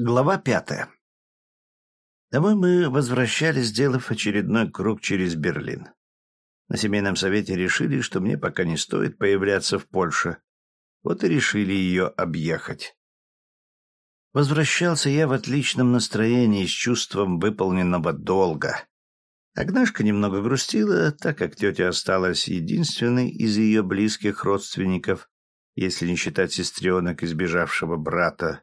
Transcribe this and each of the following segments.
Глава пятая. Домой мы возвращались, сделав очередной круг через Берлин. На семейном совете решили, что мне пока не стоит появляться в Польше. Вот и решили ее объехать. Возвращался я в отличном настроении, с чувством выполненного долга. Агнашка немного грустила, так как тетя осталась единственной из ее близких родственников, если не считать сестренок избежавшего брата,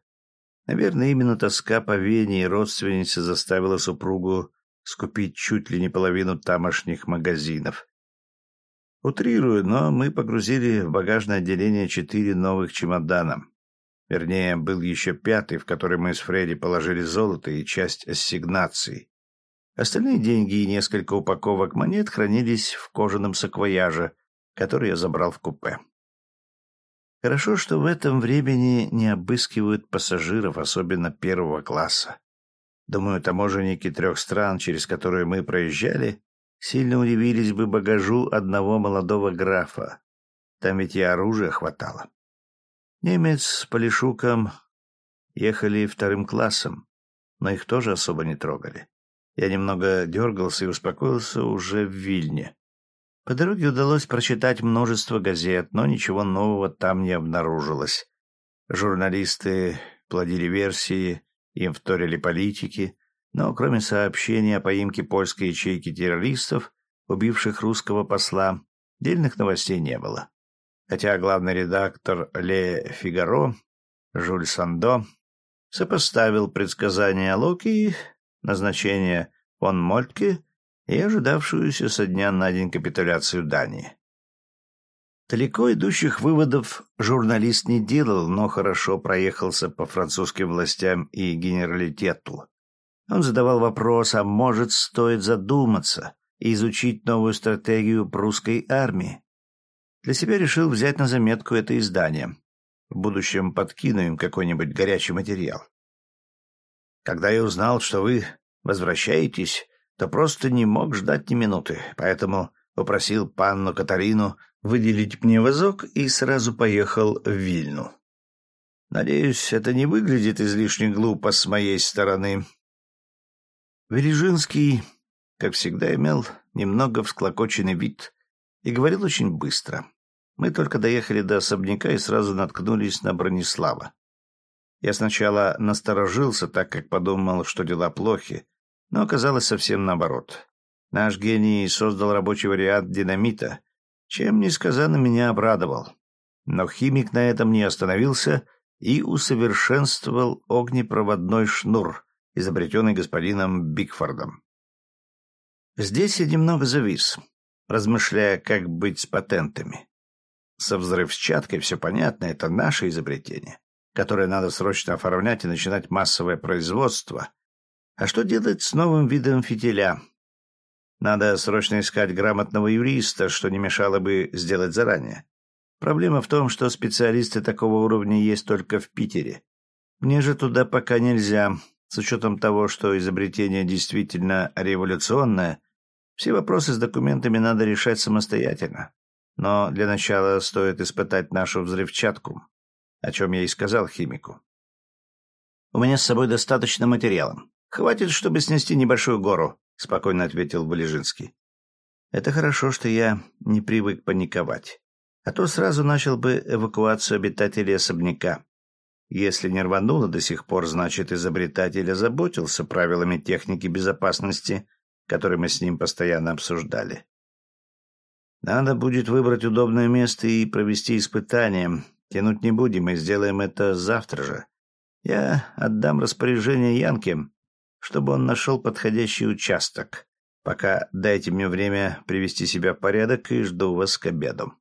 Наверное, именно тоска по Вене и родственнице заставила супругу скупить чуть ли не половину тамошних магазинов. Утрирую, но мы погрузили в багажное отделение четыре новых чемодана. Вернее, был еще пятый, в который мы с Фредди положили золото и часть ассигнаций. Остальные деньги и несколько упаковок монет хранились в кожаном саквояже, который я забрал в купе. Хорошо, что в этом времени не обыскивают пассажиров, особенно первого класса. Думаю, таможенники трех стран, через которые мы проезжали, сильно удивились бы багажу одного молодого графа. Там ведь и оружия хватало. Немец с Полишуком ехали вторым классом, но их тоже особо не трогали. Я немного дергался и успокоился уже в Вильне. По дороге удалось прочитать множество газет, но ничего нового там не обнаружилось. Журналисты плодили версии, им вторили политики, но кроме сообщений о поимке польской ячейки террористов, убивших русского посла, дельных новостей не было. Хотя главный редактор Ле Фигаро, Жюль Сандо, сопоставил предсказания Локи, назначение фон Мольтке и ожидавшуюся со дня на день капитуляцию Дании. Далеко идущих выводов журналист не делал, но хорошо проехался по французским властям и генералитету. Он задавал вопрос, а может, стоит задуматься и изучить новую стратегию прусской армии. Для себя решил взять на заметку это издание. В будущем подкину им какой-нибудь горячий материал. Когда я узнал, что вы возвращаетесь, то просто не мог ждать ни минуты, поэтому попросил панну Катарину выделить мне вазок и сразу поехал в Вильну. Надеюсь, это не выглядит излишне глупо с моей стороны. Велижинский, как всегда, имел немного всклокоченный вид и говорил очень быстро. Мы только доехали до особняка и сразу наткнулись на Бронислава. Я сначала насторожился, так как подумал, что дела плохи, но оказалось совсем наоборот. Наш гений создал рабочий вариант динамита, чем несказанно меня обрадовал. Но химик на этом не остановился и усовершенствовал огнепроводной шнур, изобретенный господином Бигфордом. Здесь я немного завис, размышляя, как быть с патентами. Со взрывчаткой все понятно, это наше изобретение, которое надо срочно оформлять и начинать массовое производство — а что делать с новым видом фитиля? Надо срочно искать грамотного юриста, что не мешало бы сделать заранее. Проблема в том, что специалисты такого уровня есть только в Питере. Мне же туда пока нельзя. С учетом того, что изобретение действительно революционное, все вопросы с документами надо решать самостоятельно. Но для начала стоит испытать нашу взрывчатку, о чем я и сказал химику. У меня с собой достаточно материала. «Хватит, чтобы снести небольшую гору», — спокойно ответил Болежинский. «Это хорошо, что я не привык паниковать. А то сразу начал бы эвакуацию обитателей особняка. Если не рвануло до сих пор, значит, изобретатель озаботился правилами техники безопасности, которые мы с ним постоянно обсуждали. Надо будет выбрать удобное место и провести испытание. Тянуть не будем, и сделаем это завтра же. Я отдам распоряжение Янке, чтобы он нашел подходящий участок. Пока дайте мне время привести себя в порядок и жду вас к обеду.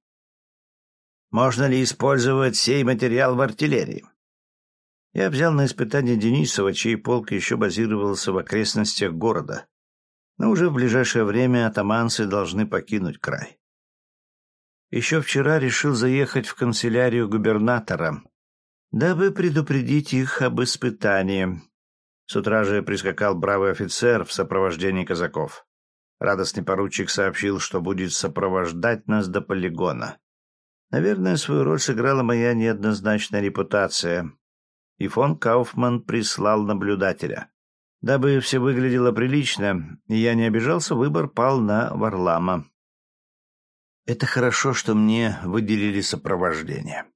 Можно ли использовать сей материал в артиллерии? Я взял на испытание Денисова, чей полк еще базировался в окрестностях города. Но уже в ближайшее время атаманцы должны покинуть край. Еще вчера решил заехать в канцелярию губернатора, дабы предупредить их об испытании, с утра же прискакал бравый офицер в сопровождении казаков. Радостный поручик сообщил, что будет сопровождать нас до полигона. Наверное, свою роль сыграла моя неоднозначная репутация. и фон Кауфман прислал наблюдателя. Дабы все выглядело прилично, и я не обижался, выбор пал на Варлама. Это хорошо, что мне выделили сопровождение.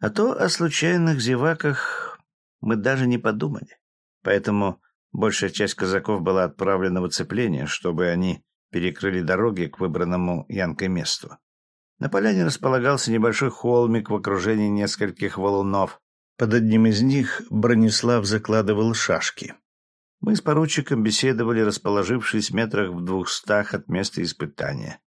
А то о случайных зеваках мы даже не подумали. Поэтому большая часть казаков была отправлена в оцепление, чтобы они перекрыли дороги к выбранному Янкой месту. На поляне располагался небольшой холмик в окружении нескольких валунов. Под одним из них Бронислав закладывал шашки. Мы с поручиком беседовали, расположившись метрах в двухстах от места испытания.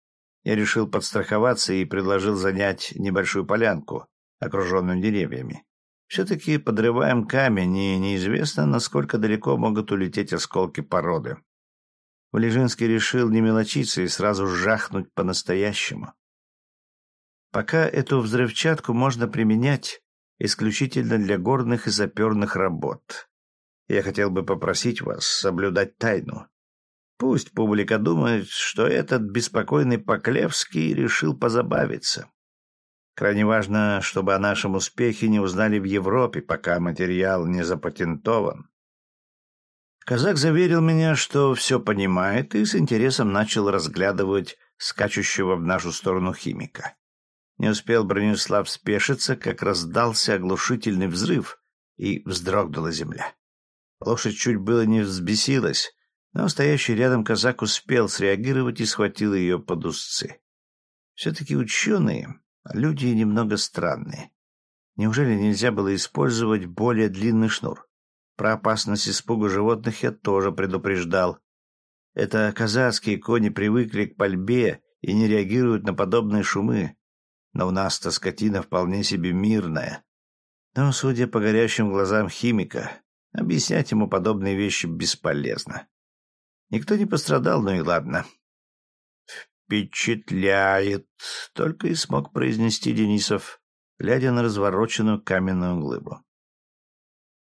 Я решил подстраховаться и предложил занять небольшую полянку, окруженную деревьями. Все-таки подрываем камень, и неизвестно, насколько далеко могут улететь осколки породы. Валежинский решил не мелочиться и сразу жахнуть по-настоящему. Пока эту взрывчатку можно применять исключительно для горных и саперных работ. Я хотел бы попросить вас соблюдать тайну. Пусть публика думает, что этот беспокойный Поклевский решил позабавиться. Крайне важно, чтобы о нашем успехе не узнали в Европе, пока материал не запатентован. Казак заверил меня, что все понимает, и с интересом начал разглядывать скачущего в нашу сторону химика. Не успел Бронислав спешиться, как раздался оглушительный взрыв, и вздрогнула земля. Лошадь чуть было не взбесилась, но стоящий рядом казак успел среагировать и схватил ее под узцы. Все-таки ученые — люди немного странные. Неужели нельзя было использовать более длинный шнур? Про опасность испуга животных я тоже предупреждал. Это казацкие кони привыкли к пальбе и не реагируют на подобные шумы. Но у нас-то скотина вполне себе мирная. Но, судя по горящим глазам химика, объяснять ему подобные вещи бесполезно. Никто не пострадал, ну и ладно. «Впечатляет!» — только и смог произнести Денисов, глядя на развороченную каменную глыбу.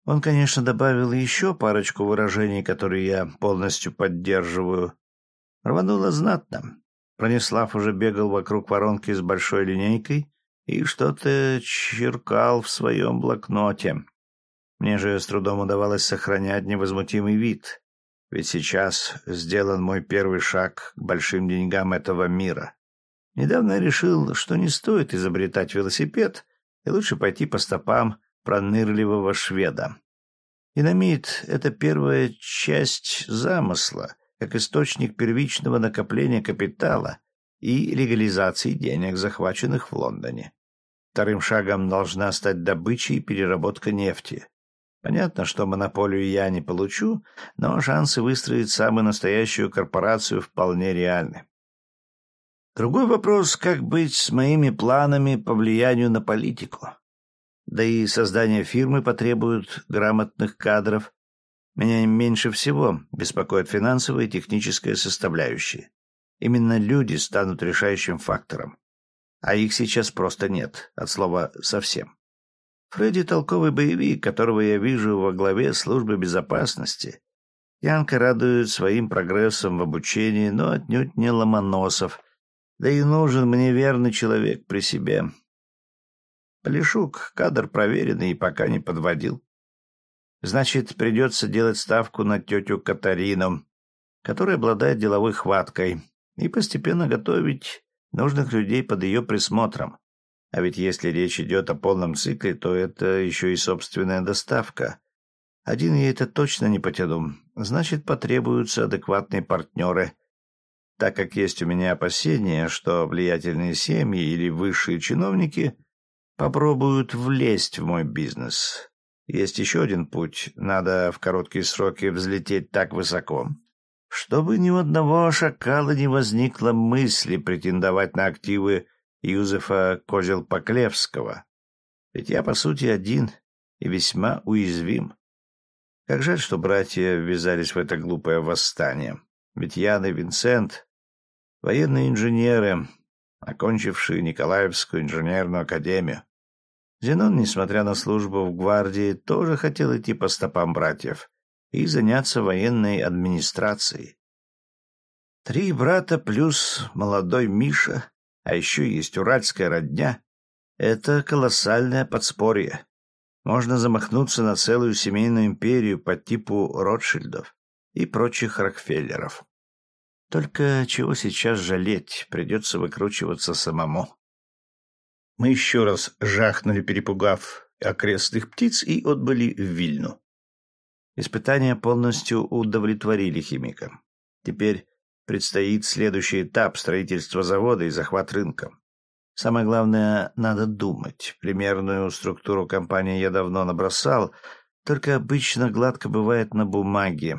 Он, конечно, добавил еще парочку выражений, которые я полностью поддерживаю. Рвануло знатно. Пронеслав уже бегал вокруг воронки с большой линейкой и что-то черкал в своем блокноте. Мне же с трудом удавалось сохранять невозмутимый вид, ведь сейчас сделан мой первый шаг к большим деньгам этого мира. Недавно решил, что не стоит изобретать велосипед, и лучше пойти по стопам пронырливого шведа. Динамит — это первая часть замысла, как источник первичного накопления капитала и легализации денег, захваченных в Лондоне. Вторым шагом должна стать добыча и переработка нефти. Понятно, что монополию я не получу, но шансы выстроить самую настоящую корпорацию вполне реальны. Другой вопрос, как быть с моими планами по влиянию на политику. Да и создание фирмы потребует грамотных кадров, меня меньше всего беспокоит финансовая и техническая составляющие. Именно люди станут решающим фактором. А их сейчас просто нет, от слова «совсем». Фредди — толковый боевик, которого я вижу во главе службы безопасности. Янка радует своим прогрессом в обучении, но отнюдь не Ломоносов. Да и нужен мне верный человек при себе. Полишук — кадр проверенный и пока не подводил. Значит, придется делать ставку на тетю Катарину, которая обладает деловой хваткой, и постепенно готовить нужных людей под ее присмотром. А ведь если речь идет о полном цикле, то это еще и собственная доставка. Один я это точно не потяну. Значит, потребуются адекватные партнеры. Так как есть у меня опасения, что влиятельные семьи или высшие чиновники попробуют влезть в мой бизнес. Есть еще один путь. Надо в короткие сроки взлететь так высоко, чтобы ни у одного шакала не возникло мысли претендовать на активы Юзефа Козел-Поклевского. Ведь я, по сути, один и весьма уязвим. Как жаль, что братья ввязались в это глупое восстание. Ведь Ян и Винсент — военные инженеры, окончившие Николаевскую инженерную академию. Зенон, несмотря на службу в гвардии, тоже хотел идти по стопам братьев и заняться военной администрацией. Три брата плюс молодой Миша, а еще есть уральская родня — это колоссальное подспорье. можно замахнуться на целую семейную империю по типу Ротшильдов и прочих Рокфеллеров. Только чего сейчас жалеть, придется выкручиваться самому. Мы еще раз жахнули, перепугав окрестных птиц, и отбыли в Вильну. Испытания полностью удовлетворили химика. Теперь предстоит следующий этап строительства завода и захват рынка. Самое главное, надо думать. Примерную структуру компании я давно набросал, только обычно гладко бывает на бумаге.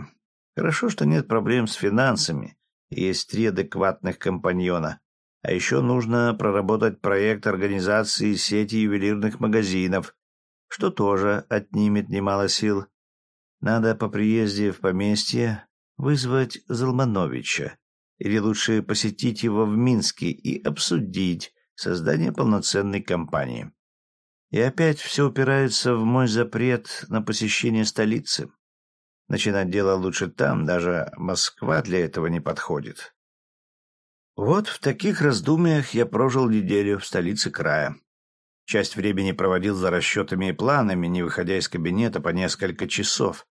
Хорошо, что нет проблем с финансами, есть три адекватных компаньона. А еще нужно проработать проект организации сети ювелирных магазинов, что тоже отнимет немало сил. Надо по приезде в поместье вызвать Залмановича, или лучше посетить его в Минске и обсудить создание полноценной компании. И опять все упирается в мой запрет на посещение столицы. Начинать дело лучше там, даже Москва для этого не подходит. Вот в таких раздумьях я прожил неделю в столице края. Часть времени проводил за расчетами и планами, не выходя из кабинета по несколько часов.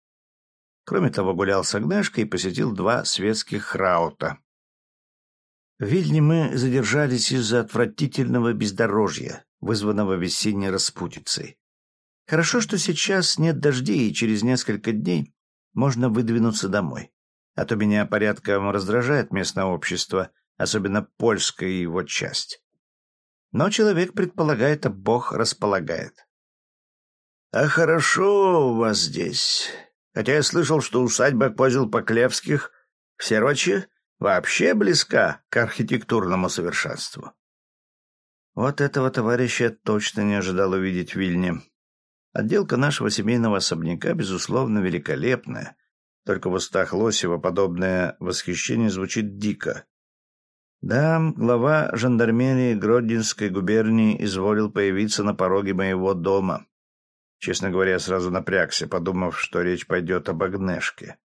Кроме того, гулял с Агнешкой и посетил два светских храута. В Вильне мы задержались из-за отвратительного бездорожья, вызванного весенней распутицей. Хорошо, что сейчас нет дождей, и через несколько дней можно выдвинуться домой. А то меня порядком раздражает местное общество, особенно польская его часть. Но человек предполагает, а Бог располагает. — А хорошо у вас здесь. Хотя я слышал, что усадьба Козел-Поклевских в Серочи вообще близка к архитектурному совершенству. Вот этого товарища точно не ожидал увидеть в Вильне. Отделка нашего семейного особняка, безусловно, великолепная. Только в устах Лосева подобное восхищение звучит дико. Да, глава жандармерии Гродненской губернии изволил появиться на пороге моего дома. Честно говоря, я сразу напрягся, подумав, что речь пойдет об Агнешке.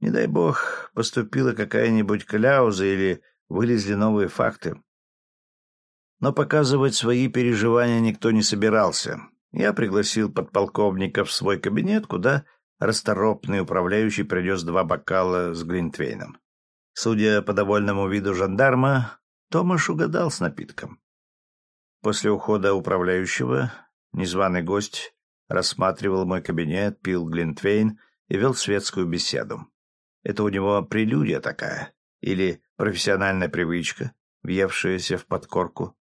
Не дай бог, поступила какая-нибудь кляуза или вылезли новые факты. Но показывать свои переживания никто не собирался. Я пригласил подполковника в свой кабинет, куда расторопный управляющий принес два бокала с Глинтвейном. Судя по довольному виду жандарма, Томаш угадал с напитком. После ухода управляющего незваный гость рассматривал мой кабинет, пил глинтвейн и вел светскую беседу. Это у него прелюдия такая, или профессиональная привычка, въевшаяся в подкорку.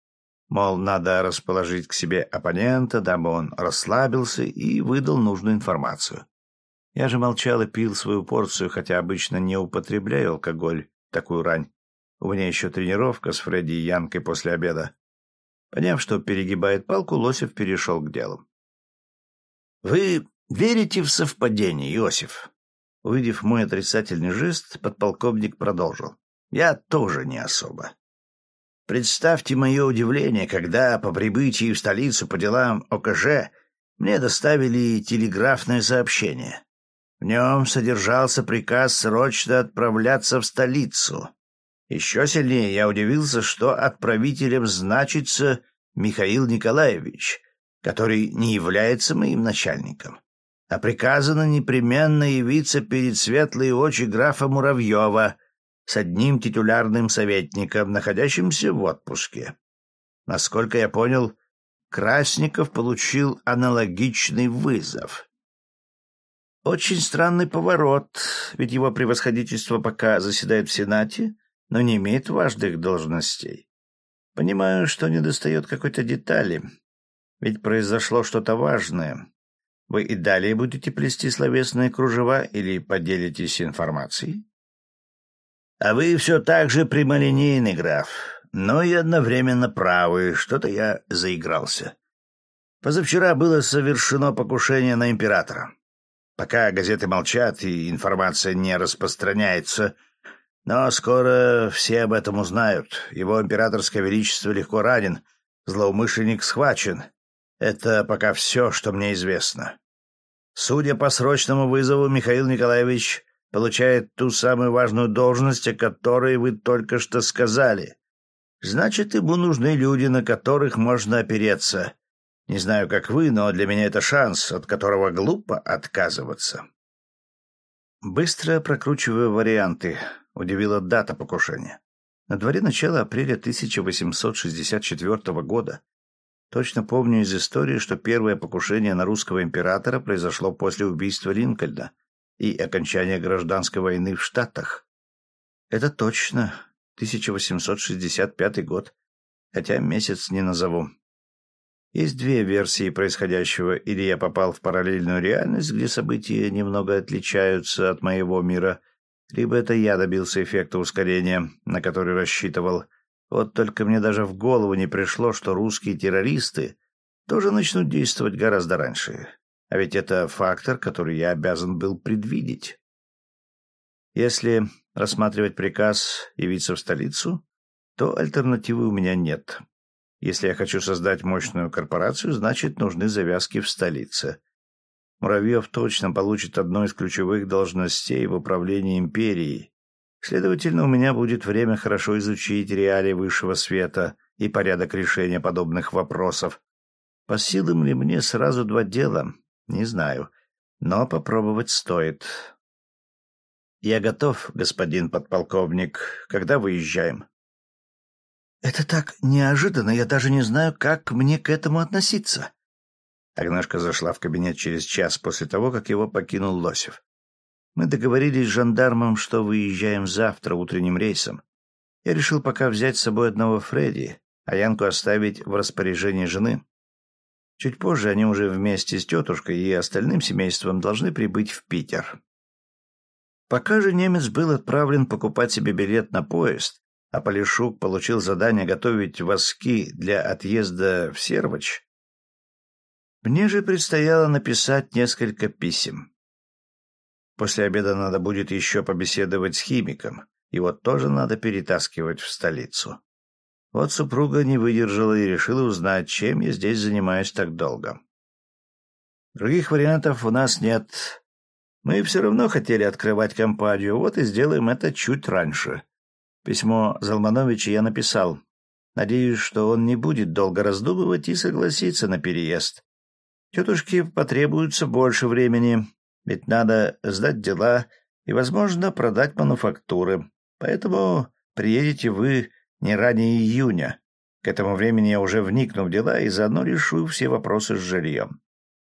Мол, надо расположить к себе оппонента, дабы он расслабился и выдал нужную информацию. Я же молчал и пил свою порцию, хотя обычно не употребляю алкоголь такую рань. У меня еще тренировка с Фредди и Янкой после обеда. Поняв, что перегибает палку, Лосев перешел к делу. Вы верите в совпадение, Иосиф? Увидев мой отрицательный жест, подполковник продолжил. Я тоже не особо. Представьте мое удивление, когда по прибытии в столицу по делам ОКЖ мне доставили телеграфное сообщение. В нем содержался приказ срочно отправляться в столицу. Еще сильнее я удивился, что отправителем значится Михаил Николаевич, который не является моим начальником, а приказано непременно явиться перед светлые очи графа Муравьева с одним титулярным советником, находящимся в отпуске. Насколько я понял, Красников получил аналогичный вызов. Очень странный поворот, ведь его превосходительство пока заседает в Сенате, но не имеет важных должностей. Понимаю, что недостает какой-то детали, ведь произошло что-то важное. Вы и далее будете плести словесные кружева или поделитесь информацией? А вы все так же прямолинейный, граф, но и одновременно правы. Что-то я заигрался. Позавчера было совершено покушение на императора. Пока газеты молчат и информация не распространяется, но скоро все об этом узнают. Его императорское величество легко ранен, злоумышленник схвачен, это пока все, что мне известно. Судя по срочному вызову, Михаил Николаевич получает ту самую важную должность, о которой вы только что сказали. Значит, ему нужны люди, на которых можно опереться. Не знаю, как вы, но для меня это шанс, от которого глупо отказываться. Быстро прокручивая варианты, удивила дата покушения. На дворе начало апреля 1864 года. Точно помню из истории, что первое покушение на русского императора произошло после убийства Линкольна и окончания гражданской войны в Штатах. Это точно 1865 год, хотя месяц не назову. Есть две версии происходящего. Или я попал в параллельную реальность, где события немного отличаются от моего мира, либо это я добился эффекта ускорения, на который рассчитывал. Вот только мне даже в голову не пришло, что русские террористы тоже начнут действовать гораздо раньше. А ведь это фактор, который я обязан был предвидеть. Если рассматривать приказ явиться в столицу, то альтернативы у меня нет. Если я хочу создать мощную корпорацию, значит, нужны завязки в столице. Муравьев точно получит одну из ключевых должностей в управлении империей. Следовательно, у меня будет время хорошо изучить реалии высшего света и порядок решения подобных вопросов. По силам ли мне сразу два дела? Не знаю. Но попробовать стоит. Я готов, господин подполковник. Когда выезжаем? «Это так неожиданно, я даже не знаю, как мне к этому относиться». Агнешка зашла в кабинет через час после того, как его покинул Лосев. «Мы договорились с жандармом, что выезжаем завтра утренним рейсом. Я решил пока взять с собой одного Фредди, а Янку оставить в распоряжении жены. Чуть позже они уже вместе с тетушкой и остальным семейством должны прибыть в Питер. Пока же немец был отправлен покупать себе билет на поезд, а Полишук получил задание готовить воски для отъезда в Сервач, мне же предстояло написать несколько писем. После обеда надо будет еще побеседовать с химиком, его тоже надо перетаскивать в столицу. Вот супруга не выдержала и решила узнать, чем я здесь занимаюсь так долго. Других вариантов у нас нет. Мы все равно хотели открывать компанию, вот и сделаем это чуть раньше. Письмо Залмановича я написал. Надеюсь, что он не будет долго раздумывать и согласится на переезд. Тетушке потребуется больше времени, ведь надо сдать дела и, возможно, продать мануфактуры. Поэтому приедете вы не ранее июня. К этому времени я уже вникну в дела и заодно решу все вопросы с жильем.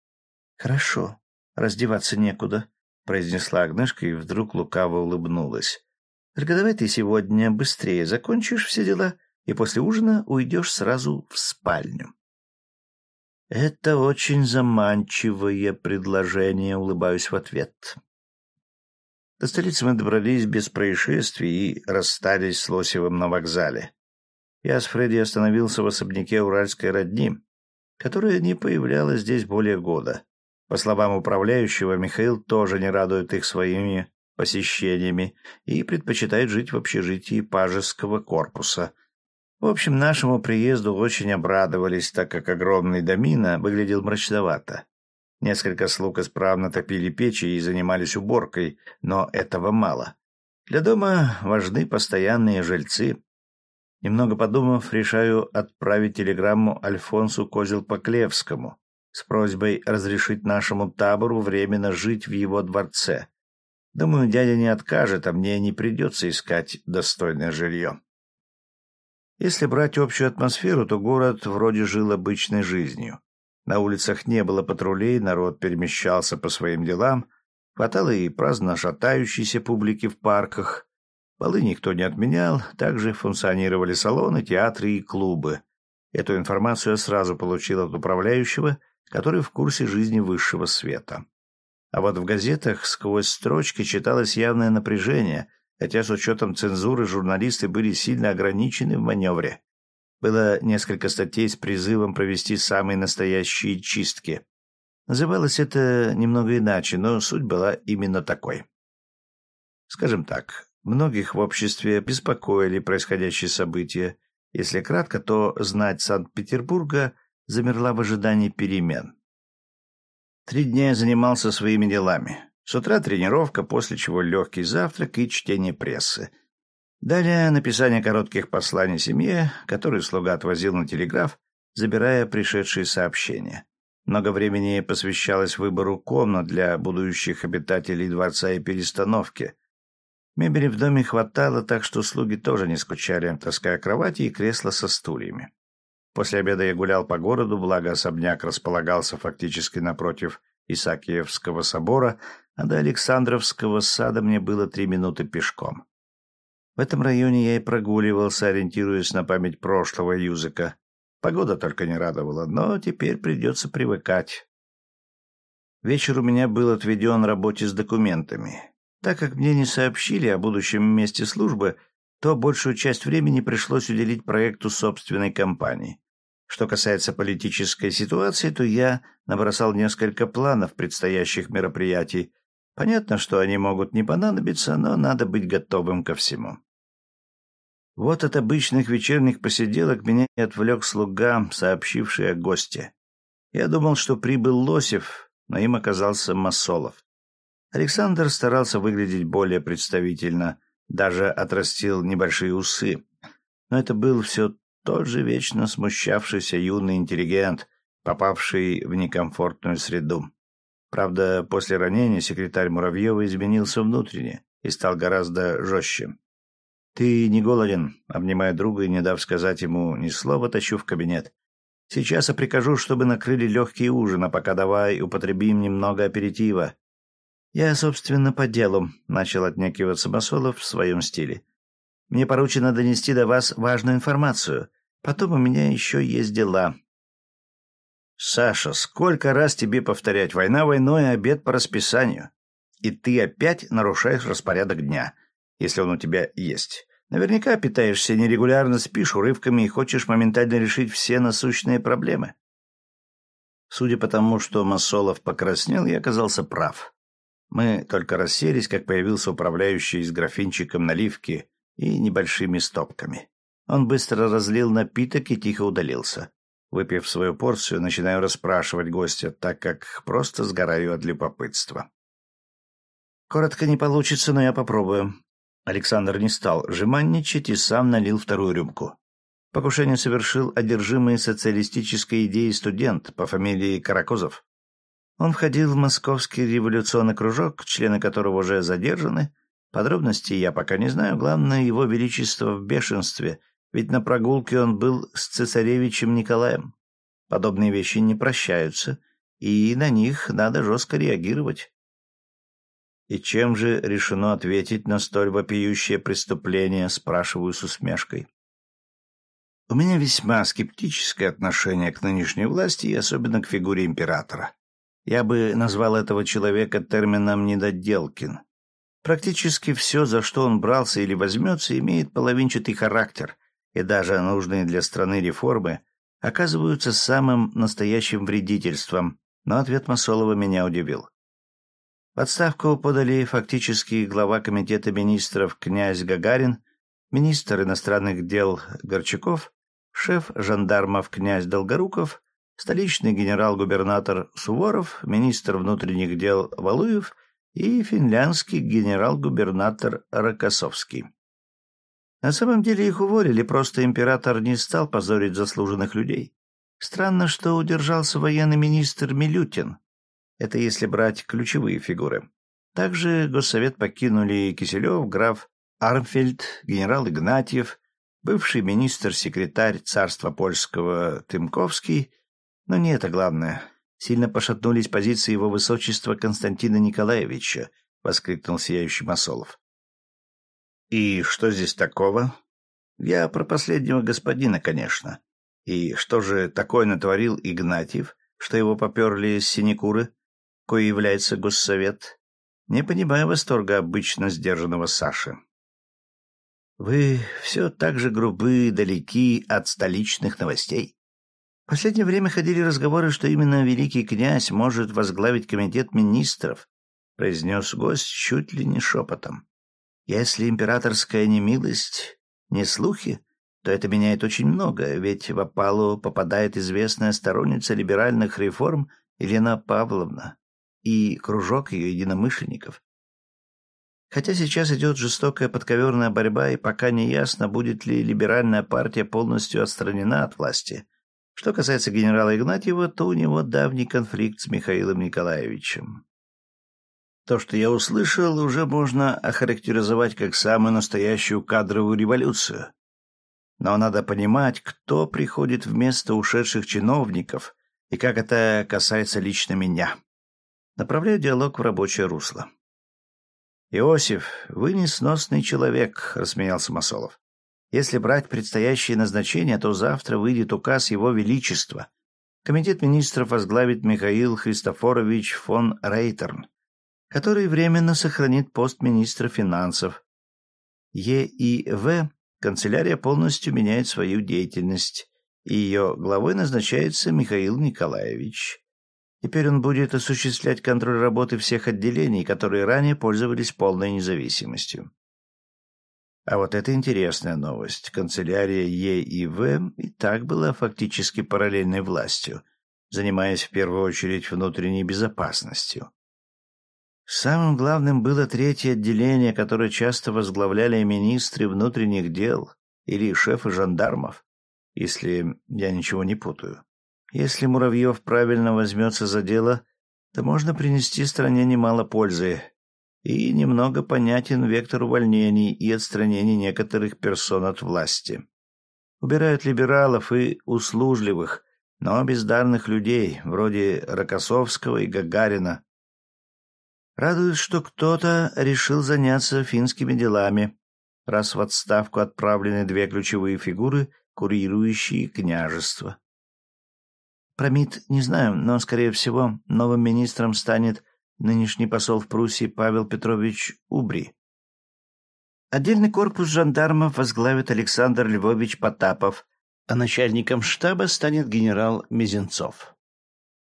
— Хорошо, раздеваться некуда, — произнесла Агнешка и вдруг лукаво улыбнулась. Только давай ты сегодня быстрее закончишь все дела и после ужина уйдешь сразу в спальню. Это очень заманчивое предложение, улыбаюсь в ответ. До столицы мы добрались без происшествий и расстались с Лосевым на вокзале. Я с Фредди остановился в особняке уральской родни, которая не появлялась здесь более года. По словам управляющего, Михаил тоже не радует их своими посещениями и предпочитает жить в общежитии пажеского корпуса. В общем, нашему приезду очень обрадовались, так как огромный домина выглядел мрачновато. Несколько слуг исправно топили печи и занимались уборкой, но этого мало. Для дома важны постоянные жильцы. Немного подумав, решаю отправить телеграмму Альфонсу Козел-Поклевскому с просьбой разрешить нашему табору временно жить в его дворце. Думаю, дядя не откажет, а мне не придется искать достойное жилье. Если брать общую атмосферу, то город вроде жил обычной жизнью. На улицах не было патрулей, народ перемещался по своим делам, хватало и праздно шатающейся публики в парках. Балы никто не отменял, также функционировали салоны, театры и клубы. Эту информацию я сразу получил от управляющего, который в курсе жизни высшего света. А вот в газетах сквозь строчки читалось явное напряжение, хотя с учетом цензуры журналисты были сильно ограничены в маневре. Было несколько статей с призывом провести самые настоящие чистки. Называлось это немного иначе, но суть была именно такой. Скажем так, многих в обществе беспокоили происходящие события. Если кратко, то знать Санкт-Петербурга замерла в ожидании перемен. Три дня я занимался своими делами. С утра тренировка, после чего легкий завтрак и чтение прессы. Далее написание коротких посланий семье, которые слуга отвозил на телеграф, забирая пришедшие сообщения. Много времени посвящалось выбору комнат для будущих обитателей дворца и перестановке. Мебели в доме хватало, так что слуги тоже не скучали, таская кровати и кресла со стульями. После обеда я гулял по городу, благо особняк располагался фактически напротив Исаакиевского собора, а до Александровского сада мне было три минуты пешком. В этом районе я и прогуливался, ориентируясь на память прошлого Юзыка. Погода только не радовала, но теперь придется привыкать. Вечер у меня был отведен работе с документами. Так как мне не сообщили о будущем месте службы, то большую часть времени пришлось уделить проекту собственной компании. Что касается политической ситуации, то я набросал несколько планов предстоящих мероприятий. Понятно, что они могут не понадобиться, но надо быть готовым ко всему. Вот от обычных вечерних посиделок меня и отвлек слуга, сообщивший о госте. Я думал, что прибыл Лосев, но им оказался Масолов. Александр старался выглядеть более представительно, даже отрастил небольшие усы. Но это был все тот же вечно смущавшийся юный интеллигент, попавший в некомфортную среду. Правда, после ранения секретарь Муравьева изменился внутренне и стал гораздо жестче. «Ты не голоден?» — обнимая друга и не дав сказать ему ни слова, тащу в кабинет. «Сейчас я прикажу, чтобы накрыли легкий ужин, а пока давай употребим немного аперитива». «Я, собственно, по делу», — начал отнекиваться Басолов в своем стиле. «Мне поручено донести до вас важную информацию. Потом у меня еще есть дела». «Саша, сколько раз тебе повторять? Война войной, обед по расписанию. И ты опять нарушаешь распорядок дня если он у тебя есть. Наверняка питаешься нерегулярно, спишь урывками и хочешь моментально решить все насущные проблемы. Судя по тому, что Масолов покраснел, я оказался прав. Мы только расселись, как появился управляющий с графинчиком наливки и небольшими стопками. Он быстро разлил напиток и тихо удалился. Выпив свою порцию, начинаю расспрашивать гостя, так как просто сгораю от любопытства. Коротко не получится, но я попробую. Александр не стал жеманничать и сам налил вторую рюмку. Покушение совершил одержимый социалистической идеей студент по фамилии Каракозов. Он входил в московский революционный кружок, члены которого уже задержаны. Подробностей я пока не знаю, главное, его величество в бешенстве, ведь на прогулке он был с цесаревичем Николаем. Подобные вещи не прощаются, и на них надо жестко реагировать. И чем же решено ответить на столь вопиющее преступление, спрашиваю с усмешкой. У меня весьма скептическое отношение к нынешней власти и особенно к фигуре императора. Я бы назвал этого человека термином «недоделкин». Практически все, за что он брался или возьмется, имеет половинчатый характер, и даже нужные для страны реформы оказываются самым настоящим вредительством, но ответ Масолова меня удивил. В отставку подали фактически глава комитета министров князь Гагарин, министр иностранных дел Горчаков, шеф жандармов князь Долгоруков, столичный генерал-губернатор Суворов, министр внутренних дел Валуев и финляндский генерал-губернатор Рокоссовский. На самом деле их уволили, просто император не стал позорить заслуженных людей. Странно, что удержался военный министр Милютин, это если брать ключевые фигуры. Также Госсовет покинули Киселев, граф Армфельд, генерал Игнатьев, бывший министр-секретарь царства польского Тымковский, но не это главное. Сильно пошатнулись позиции его высочества Константина Николаевича, — воскликнул сияющий Масолов. «И что здесь такого?» «Я про последнего господина, конечно. И что же такое натворил Игнатьев, что его поперли с синекуры?» кое является госсовет, не понимая восторга обычно сдержанного Саши. Вы все так же грубы, далеки от столичных новостей. В последнее время ходили разговоры, что именно великий князь может возглавить комитет министров, произнес гость чуть ли не шепотом. Если императорская немилость не слухи, то это меняет очень много, ведь в опалу попадает известная сторонница либеральных реформ Елена Павловна и кружок ее единомышленников. Хотя сейчас идет жестокая подковерная борьба, и пока не ясно, будет ли либеральная партия полностью отстранена от власти, Что касается генерала Игнатьева, то у него давний конфликт с Михаилом Николаевичем. То, что я услышал, уже можно охарактеризовать как самую настоящую кадровую революцию. Но надо понимать, кто приходит вместо ушедших чиновников и как это касается лично меня. Направляю диалог в рабочее русло. «Иосиф, вы несносный человек», — рассмеялся Масолов. «Если брать предстоящее назначение, то завтра выйдет указ Его Величества. Комитет министров возглавит Михаил Христофорович фон Рейтерн, который временно сохранит пост министра финансов. ЕИВ канцелярия полностью меняет свою деятельность, и ее главой назначается Михаил Николаевич. Теперь он будет осуществлять контроль работы всех отделений, которые ранее пользовались полной независимостью. А вот это интересная новость. Канцелярия ЕИВ и так была фактически параллельной властью, занимаясь в первую очередь внутренней безопасностью. Самым главным было третье отделение, которое часто возглавляли министры внутренних дел или шефы жандармов, если я ничего не путаю. Если Муравьев правильно возьмется за дело, то можно принести стране немало пользы, и немного понятен вектор увольнений и отстранений некоторых персон от власти. Убирают либералов и услужливых, но бездарных людей, вроде Рокоссовского и Гагарина. Радует, что кто-то решил заняться финскими делами, раз в отставку отправлены две ключевые фигуры, курирующие княжество. Про МИД не знаю, но, скорее всего, новым министром станет нынешний посол в Пруссии Павел Петрович Убри. Отдельный корпус жандармов возглавит Александр Львович Потапов, а начальником штаба станет генерал Мизинцов.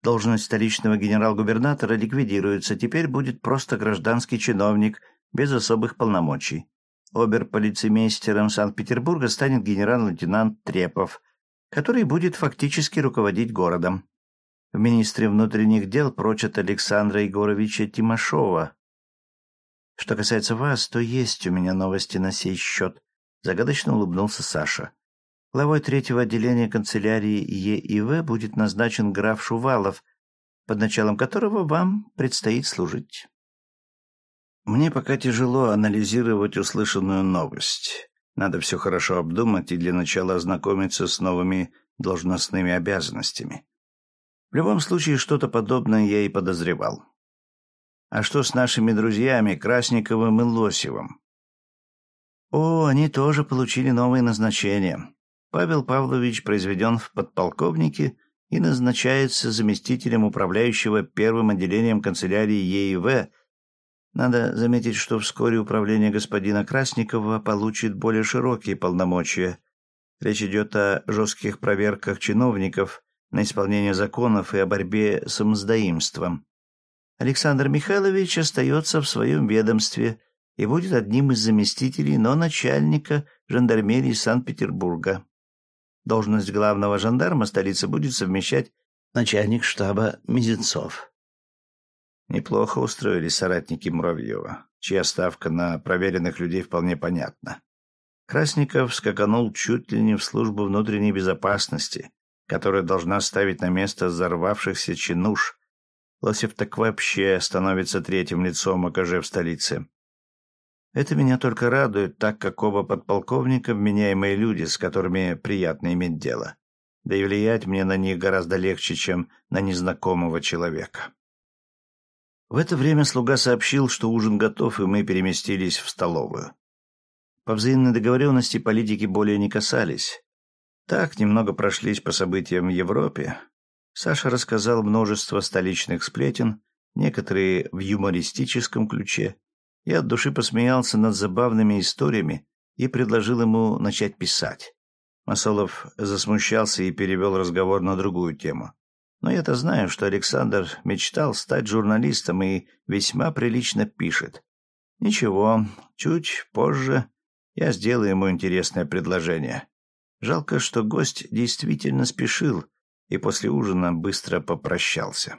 Должность столичного генерал-губернатора ликвидируется, теперь будет просто гражданский чиновник без особых полномочий. Оберполицеймейстером Санкт-Петербурга станет генерал-лейтенант Трепов, который будет фактически руководить городом. В министре внутренних дел прочат Александра Егоровича Тимошова. Что касается вас, то есть у меня новости на сей счет. Загадочно улыбнулся Саша. Главой третьего отделения канцелярии ЕИВ будет назначен граф Шувалов, под началом которого вам предстоит служить. Мне пока тяжело анализировать услышанную новость. Надо все хорошо обдумать и для начала ознакомиться с новыми должностными обязанностями. В любом случае, что-то подобное я и подозревал. А что с нашими друзьями Красниковым и Лосевым? О, они тоже получили новые назначения. Павел Павлович произведен в подполковнике и назначается заместителем управляющего первым отделением канцелярии ЕИВ надо заметить, что вскоре управление господина Красникова получит более широкие полномочия. Речь идет о жестких проверках чиновников на исполнение законов и о борьбе с мздоимством. Александр Михайлович остается в своем ведомстве и будет одним из заместителей, но начальника жандармерии Санкт-Петербурга. Должность главного жандарма столицы будет совмещать начальник штаба Мизинцов. Неплохо устроились соратники Муравьева, чья ставка на проверенных людей вполне понятна. Красников скаканул чуть ли не в службу внутренней безопасности, которая должна ставить на место взорвавшихся чинуш. Лосев так вообще становится третьим лицом ОКЖ в столице. Это меня только радует, так как оба подполковника — вменяемые люди, с которыми приятно иметь дело. Да и влиять мне на них гораздо легче, чем на незнакомого человека. В это время слуга сообщил, что ужин готов, и мы переместились в столовую. По взаимной договоренности политики более не касались. Так немного прошлись по событиям в Европе. Саша рассказал множество столичных сплетен, некоторые в юмористическом ключе. Я от души посмеялся над забавными историями и предложил ему начать писать. Масолов засмущался и перевел разговор на другую тему. Но я-то знаю, что Александр мечтал стать журналистом и весьма прилично пишет. Ничего, чуть позже я сделаю ему интересное предложение. Жалко, что гость действительно спешил и после ужина быстро попрощался.